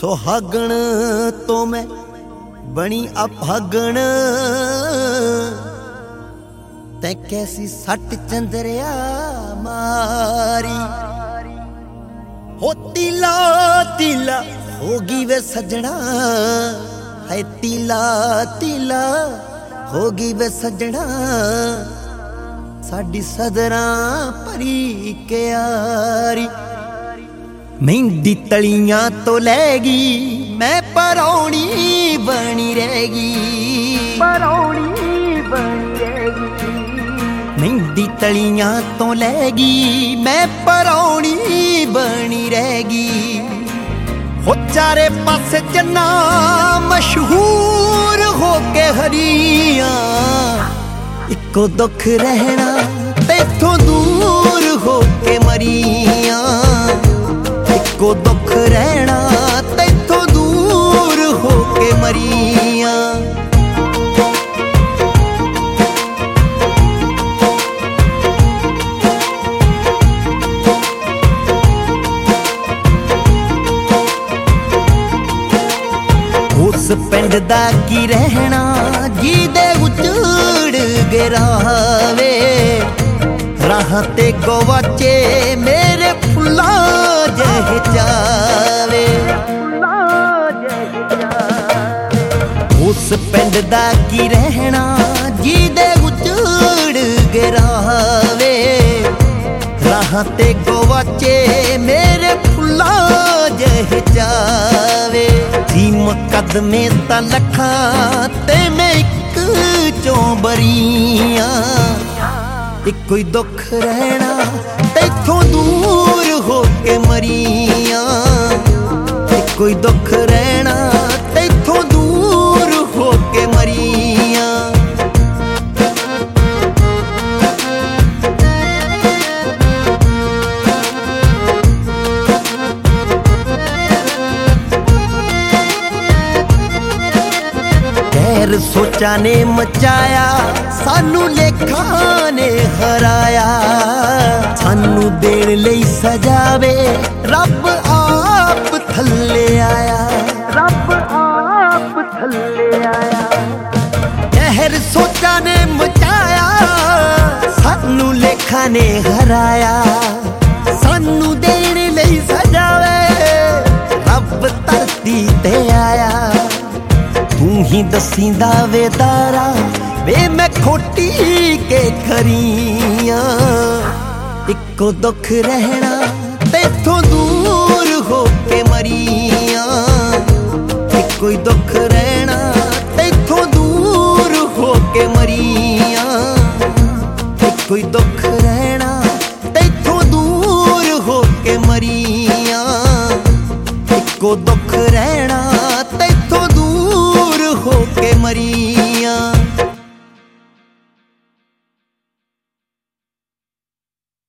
ਸੁਹਾਗਣ ਤੋਂ ਮੈਂ ਬਣੀ ਅਭਾਗਣ। ਤੈ ਕੈਸੀ ਸੱਟ ਚੰਦਰਿਆ ਮਾਰੀ। ਹੋ ਤਿਲਾ ਤਿਲਾ, ਹੋ ਗਈ ਵੇ ਸਜਣਾ। ਹੈ ਤਿਲਾ ਤਿਲਾ, ਹੋ ਗਈ ਵੇ ਸਜਣਾ। ਸਾਡੀ ਸਦਰਾਂ ਭਰੀ ਕਿਆਰੀ। ਮਹਿੰਦੀ ਤਲੀਆਂ ਤੋਂ ਲੈ ਗਈ ਮੈਂ ਪਰੌਣੀ ਬਣੀ ਰਹਿ ਗਈ ਪਰੌਣੀ ਬਣੀ ਰਹੇਗੀ। ਮਹਿੰਦੀ ਤਲੀਆਂ ਤੋਂ ਲੈ ਗਈ ਮੈਂ ਪਰੌਣੀ ਬਣੀ ਰਹਿ ਗਈ ਹੋ ਚਾਰੇ ਪਾਸੇ ਜੰਨਾ ਮਸ਼ਹੂਰ ਹੋ ਕੇ ਹਰੀਆਂ। ਇੱਕੋ ਦੁੱਖ ਰਹਿਣਾ ਤੇਥੋਂ ਦੂਰ ਹੋ ਕੇ ਮਰੀਆਂ। ਉਸ ਪਿੰਡ ਦਾ ਕੀ ਰਹਿਣਾ? ਜਿਹਦੇ ਉਚੜ ਗਰਾਵੇ ਰਾਹ ਤੇ ਗਵਾਚੇ ਮੇਰੇ ਫੁੱਲਾਂ ਜਿਹੇ ਚਾਵੇ। ਫੁੱਲਾਂ ਜਿਹੇ ਉਸ ਪਿੰਡ ਦਾ ਕੀ ਰਹਿਣਾ? ਜਿਹਦੇ ਉਚੜ ਗਰਾਵੇ ਰਾਹ ਤੇ ਗਵਾਚੇ ਮੇਰੇ ਫੁੱਲਾਂ ਜਿਹੇ ਚਾਵੇ। ਮੁਕਦਮੇ ਤਾਂ ਲੱਖਾਂ ਤੇ ਮੈਂ ਇੱਕ ਚੋਂ ਬਰੀਆਂ। ਇੱਕੋ ਹੀ ਦੁੱਖ ਰਹਿਣਾ ਤੇਥੋਂ ਦੂਰ ਹੋ ਕੇ ਮਰੀਆਂ। ਇੱਕੋ ਹੀ ਦੁੱਖ ਕਹਿਰ ਸੋਚਾਂ ਨੇ ਮਚਾਇਆ ਸਾਨੂੰ ਲੇਖਾਂ ਨੇ ਹਰਾਇਆ। ਸਾਨੂੰ ਦੇਣ ਲਈ ਸਜਾਵੇ ਰੱਬ ਆਪ ਥੱਲੇ ਆਇਆ। ਰੱਬ ਆਪ ਥੱਲੇ ਆਇਆ। ਕਹਿਰ ਸੋਚਾਂ ਨੇ ਮਚਾਇਆ ਸਾਨੂੰ ਲੇਖਾਂ ਨੇ ਹਰਾਇਆ। ਸਾਨੂੰ ਦੇਣ ਲਈ ਸਜਾਵੇ ਰੱਬ ਧਰਤੀ ਤੇ ਆਇਆ। ਤੂੰ ਹੀ ਦਸੀਂਦਾ ਵੇ ਤਾਰਾ ਵੇ ਮੈਂ ਖੋਟੀ ਕੇ ਖਰੀਆਂ ਇੱਕੋ ਦੁੱਖ ਰਹਿਣਾ ਤੇਥੋਂ ਦੂਰ ਹੋ ਕੇ ਮਰੀਆਂ ਇੱਕੋ ਹੀ ਦੁੱਖ ਰਹਿਣਾ ਤੇਥੋਂ ਦੂਰ ਹੋ ਕੇ ਮਰੀਆਂ ਇੱਕੋ ਹੀ ਦੁੱਖ ਰਹਿਣਾ ਤੇਥੋਂ ਦੂਰ ਹੋ ਕੇ ਮਰੀਆਂ ਇੱਕੋ ਦੁੱਖ மரீ